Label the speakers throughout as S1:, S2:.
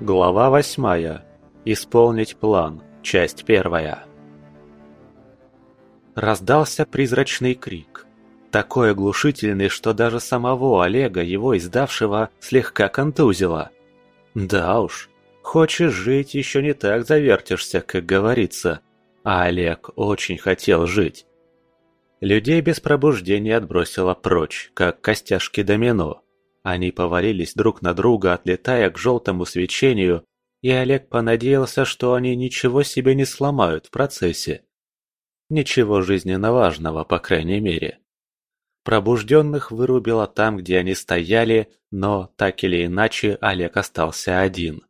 S1: Глава восьмая. Исполнить план. Часть первая. Раздался призрачный крик. Такой оглушительный, что даже самого Олега, его издавшего, слегка контузило. Да уж, хочешь жить, еще не так завертишься, как говорится. А Олег очень хотел жить. Людей без пробуждения отбросило прочь, как костяшки домино. Они повалились друг на друга, отлетая к желтому свечению, и Олег понадеялся, что они ничего себе не сломают в процессе. Ничего жизненно важного, по крайней мере. Пробужденных вырубило там, где они стояли, но, так или иначе, Олег остался один.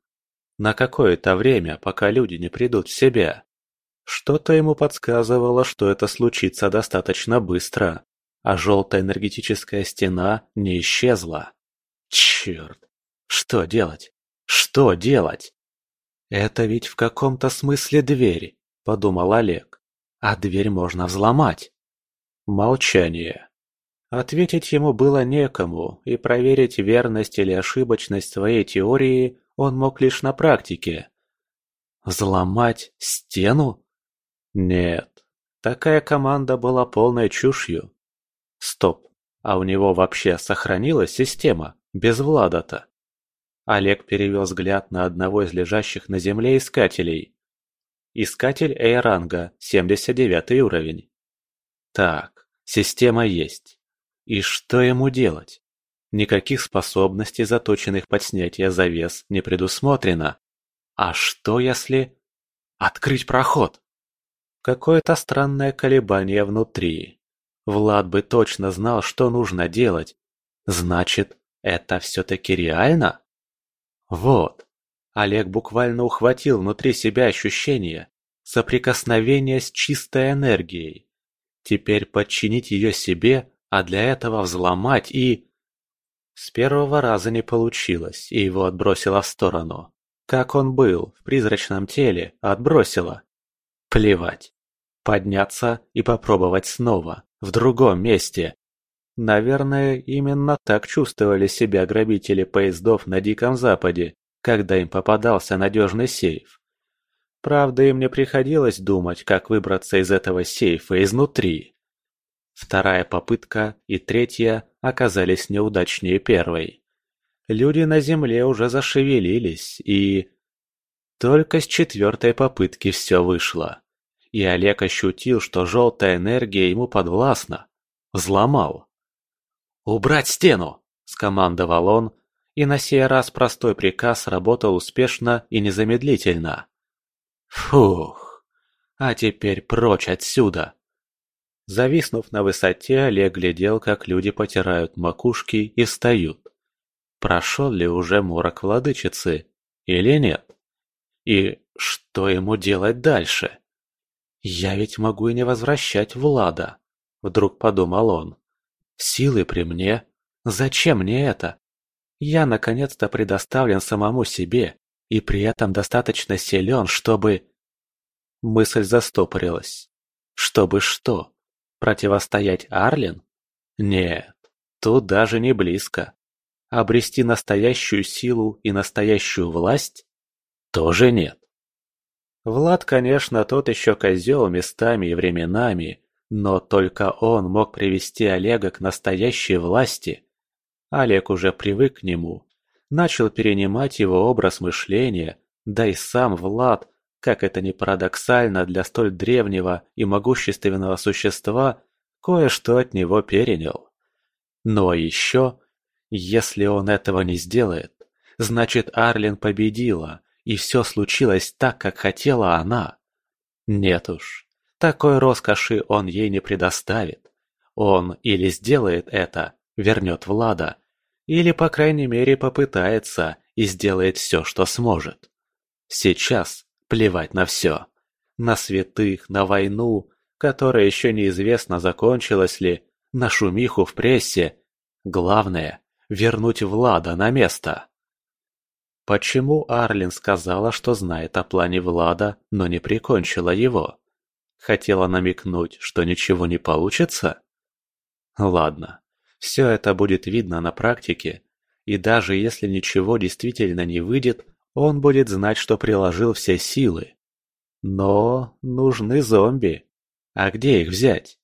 S1: На какое-то время, пока люди не придут в себя. Что-то ему подсказывало, что это случится достаточно быстро, а желтая энергетическая стена не исчезла. Черт! Что делать? Что делать? Это ведь в каком-то смысле дверь, подумал Олег. А дверь можно взломать. Молчание. Ответить ему было некому, и проверить верность или ошибочность своей теории он мог лишь на практике. Взломать стену? Нет, такая команда была полной чушью. Стоп, а у него вообще сохранилась система? Без Влада-то. Олег перевел взгляд на одного из лежащих на земле искателей. Искатель A-ранга, 79 уровень. Так, система есть. И что ему делать? Никаких способностей, заточенных под снятие завес, не предусмотрено. А что если... Открыть проход? Какое-то странное колебание внутри. Влад бы точно знал, что нужно делать. Значит, это все-таки реально? Вот. Олег буквально ухватил внутри себя ощущение соприкосновения с чистой энергией. Теперь подчинить ее себе, а для этого взломать и... С первого раза не получилось, и его отбросило в сторону. Как он был, в призрачном теле, отбросило. Плевать. Подняться и попробовать снова, в другом месте, Наверное, именно так чувствовали себя грабители поездов на Диком Западе, когда им попадался надежный сейф. Правда, им не приходилось думать, как выбраться из этого сейфа изнутри. Вторая попытка и третья оказались неудачнее первой. Люди на земле уже зашевелились, и... Только с четвертой попытки все вышло. И Олег ощутил, что желтая энергия ему подвластна. Взломал. «Убрать стену!» – скомандовал он, и на сей раз простой приказ работал успешно и незамедлительно. Фух, а теперь прочь отсюда. Зависнув на высоте, Олег глядел, как люди потирают макушки и встают. Прошел ли уже морок владычицы или нет? И что ему делать дальше? «Я ведь могу и не возвращать Влада», — вдруг подумал он. Силы при мне. Зачем мне это? Я наконец-то предоставлен самому себе и при этом достаточно силен, чтобы... Мысль застопорилась. Чтобы что? Противостоять Арлен? Нет, тут даже не близко. Обрести настоящую силу и настоящую власть? Тоже нет. Влад, конечно, тот еще козел местами и временами, но только он мог привести Олега к настоящей власти. Олег уже привык к нему, начал перенимать его образ мышления, да и сам Влад, как это ни парадоксально для столь древнего и могущественного существа, кое-что от него перенял. Но еще, если он этого не сделает, значит Арлин победила, и все случилось так, как хотела она. Нет уж, такой роскоши он ей не предоставит. Он или сделает это, вернет Влада, или, по крайней мере, попытается и сделает все, что сможет. Сейчас плевать на все. На святых, на войну, которая еще неизвестно, закончилась ли, на шумиху в прессе. Главное – вернуть Влада на место. Почему Арлин сказала, что знает о плане Влада, но не прикончила его? Хотела намекнуть, что ничего не получится? Ладно, все это будет видно на практике, и даже если ничего действительно не выйдет, он будет знать, что приложил все силы. Но нужны зомби. А где их взять?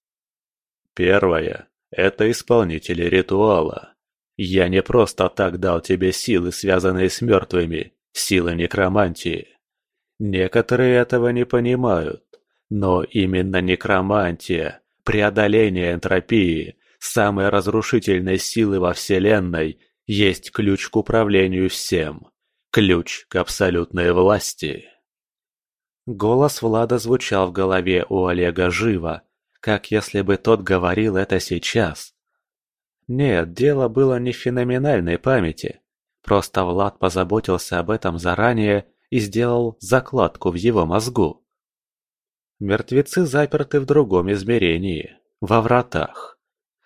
S1: Первое – это исполнители ритуала. Я не просто так дал тебе силы, связанные с мертвыми, силы некромантии. Некоторые этого не понимают, но именно некромантия, преодоление энтропии, самой разрушительной силы во Вселенной, есть ключ к управлению всем, ключ к абсолютной власти. Голос Влада звучал в голове у Олега живо, как если бы тот говорил это сейчас. Нет, дело было не в феноменальной памяти. Просто Влад позаботился об этом заранее и сделал закладку в его мозгу. Мертвецы заперты в другом измерении, во вратах.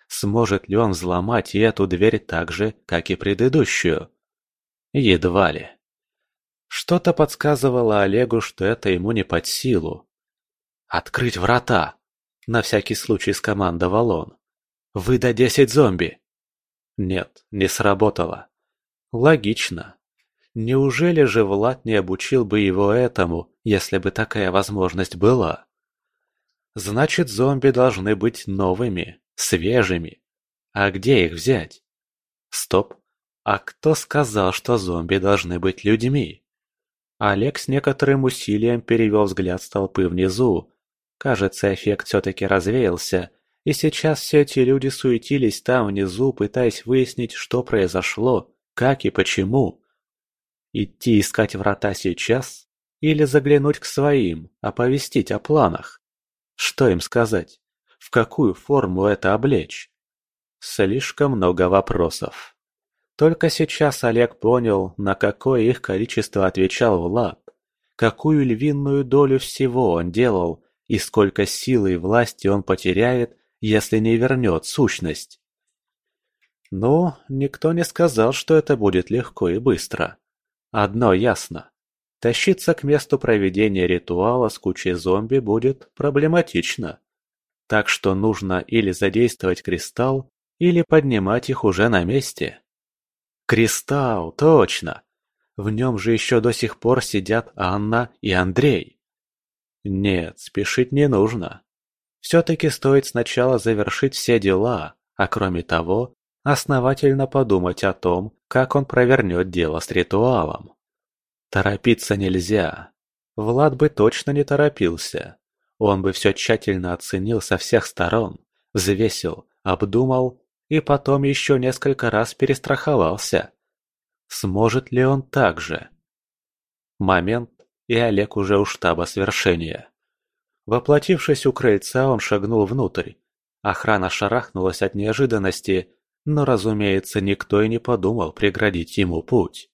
S1: Сможет ли он взломать и эту дверь так же, как и предыдущую? Едва ли. Что-то подсказывало Олегу, что это ему не под силу. «Открыть врата!» – на всякий случай скомандовал он. «Выдай десять зомби!» Нет, не сработало. Логично. Неужели же Влад не обучил бы его этому, если бы такая возможность была? Значит, зомби должны быть новыми, свежими. А где их взять? Стоп. А кто сказал, что зомби должны быть людьми? Олег с некоторым усилием перевел взгляд с толпы внизу. Кажется, эффект все-таки развеялся, и сейчас все эти люди суетились там внизу, пытаясь выяснить, что произошло, как и почему. Идти искать врата сейчас? Или заглянуть к своим, оповестить о планах? Что им сказать? В какую форму это облечь? Слишком много вопросов. Только сейчас Олег понял, на какое их количество отвечал Влад, какую львиную долю всего он делал и сколько силы и власти он потеряет, если не вернет сущность. Но никто не сказал, что это будет легко и быстро. Одно ясно. Тащиться к месту проведения ритуала с кучей зомби будет проблематично. Так что нужно или задействовать кристалл, или поднимать их уже на месте. Кристалл, точно! В нем же еще до сих пор сидят Анна и Андрей. Нет, спешить не нужно. Все-таки стоит сначала завершить все дела, а кроме того, основательно подумать о том, как он провернет дело с ритуалом. Торопиться нельзя. Влад бы точно не торопился. Он бы все тщательно оценил со всех сторон, взвесил, обдумал и потом еще несколько раз перестраховался. Сможет ли он так же? Момент, и Олег уже у штаба свершения. Воплотившись у крыльца, он шагнул внутрь. Охрана шарахнулась от неожиданности, но, разумеется, никто и не подумал преградить ему путь.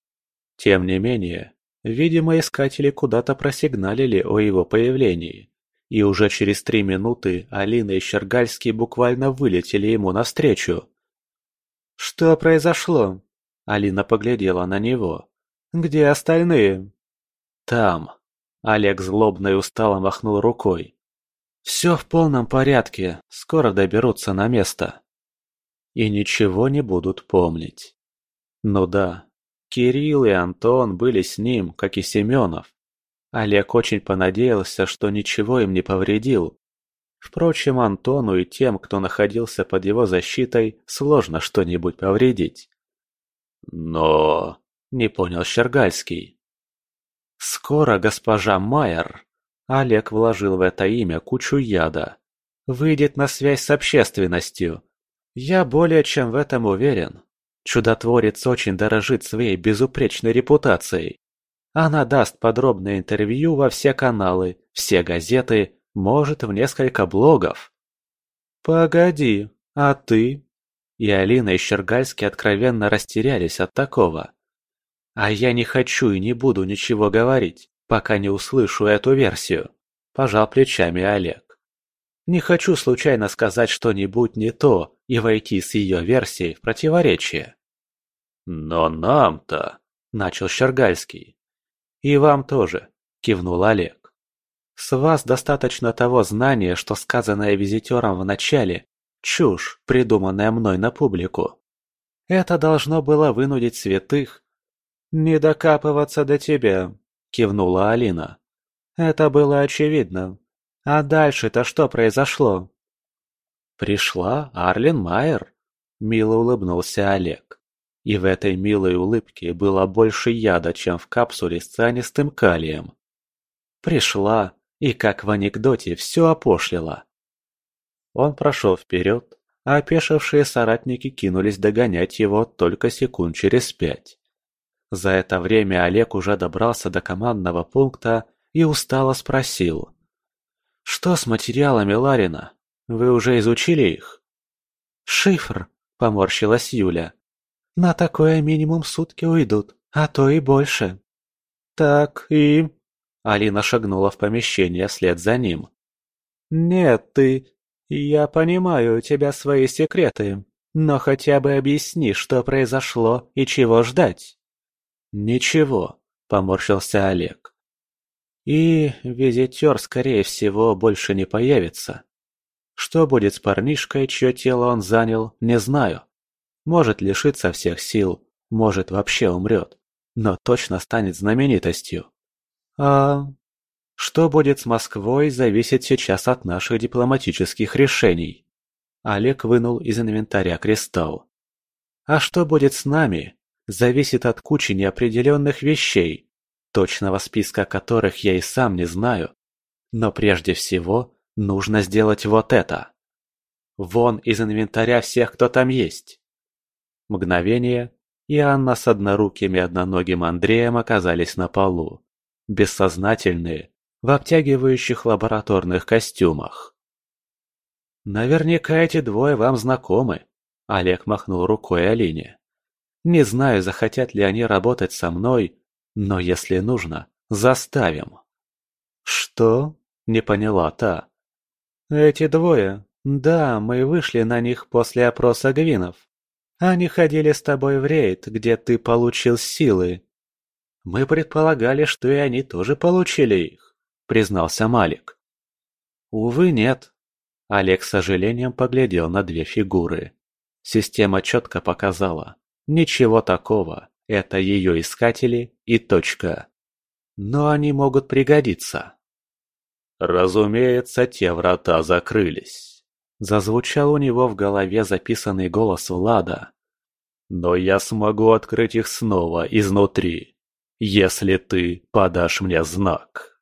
S1: Тем не менее, видимо, искатели куда-то просигналили о его появлении, и уже через три минуты Алина и Щергальский буквально вылетели ему навстречу. «Что произошло?» Алина поглядела на него. «Где остальные?» «Там». Олег злобно и устало махнул рукой. «Все в полном порядке, скоро доберутся на место». И ничего не будут помнить. Ну да, Кирилл и Антон были с ним, как и Семенов. Олег очень понадеялся, что ничего им не повредил. Впрочем, Антону и тем, кто находился под его защитой, сложно что-нибудь повредить. Но... Не понял Щергальский. Скоро госпожа Майер, Олег вложил в это имя кучу яда, выйдет на связь с общественностью. Я более чем в этом уверен. Чудотворец очень дорожит своей безупречной репутацией. Она даст подробное интервью во все каналы, все газеты, может, в несколько блогов. «Погоди, а ты?» И Алина и Щергальский откровенно растерялись от такого. «А я не хочу и не буду ничего говорить, пока не услышу эту версию», – пожал плечами Олег. «Не хочу случайно сказать что-нибудь не то и войти с ее версией в противоречие». «Но нам-то...» – начал Щергальский. «И вам тоже», – кивнул Олег. «С вас достаточно того знания, что сказанное визитером в начале – чушь, придуманная мной на публику. Это должно было вынудить святых. «Не докапываться до тебя», — кивнула Алина. «Это было очевидно. А дальше-то что произошло?» «Пришла Арлен Майер», — мило улыбнулся Олег. И в этой милой улыбке было больше яда, чем в капсуле с цианистым калием. Пришла и, как в анекдоте, все опошлила. Он прошел вперед, а опешившие соратники кинулись догонять его только секунд через пять. За это время Олег уже добрался до командного пункта и устало спросил. «Что с материалами Ларина? Вы уже изучили их?» «Шифр», — поморщилась Юля. «На такое минимум сутки уйдут, а то и больше». «Так и...» Алина шагнула в помещение вслед за ним. «Нет, ты... Я понимаю у тебя свои секреты, но хотя бы объясни, что произошло и чего ждать». «Ничего», — поморщился Олег. «И визитер, скорее всего, больше не появится. Что будет с парнишкой, чье тело он занял, не знаю. Может лишиться всех сил, может вообще умрет, но точно станет знаменитостью. А что будет с Москвой, зависит сейчас от наших дипломатических решений. Олег вынул из инвентаря кристалл. А что будет с нами, зависит от кучи неопределенных вещей, точного списка которых я и сам не знаю. Но прежде всего нужно сделать вот это. Вон из инвентаря всех, кто там есть. Мгновение, и Анна с одноруким и одноногим Андреем оказались на полу, бессознательные, в обтягивающих лабораторных костюмах. «Наверняка эти двое вам знакомы», — Олег махнул рукой Алине. «Не знаю, захотят ли они работать со мной, но если нужно, заставим». «Что?» — не поняла та. «Эти двое. Да, мы вышли на них после опроса Гвинов. Они ходили с тобой в рейд, где ты получил силы. Мы предполагали, что и они тоже получили их, признался Малик. Увы, нет. Олег с сожалением поглядел на две фигуры. Система четко показала. Ничего такого. Это ее искатели и точка. Но они могут пригодиться. Разумеется, те врата закрылись. Зазвучал у него в голове записанный голос Влада. «Но я смогу открыть их снова изнутри, если ты подашь мне знак».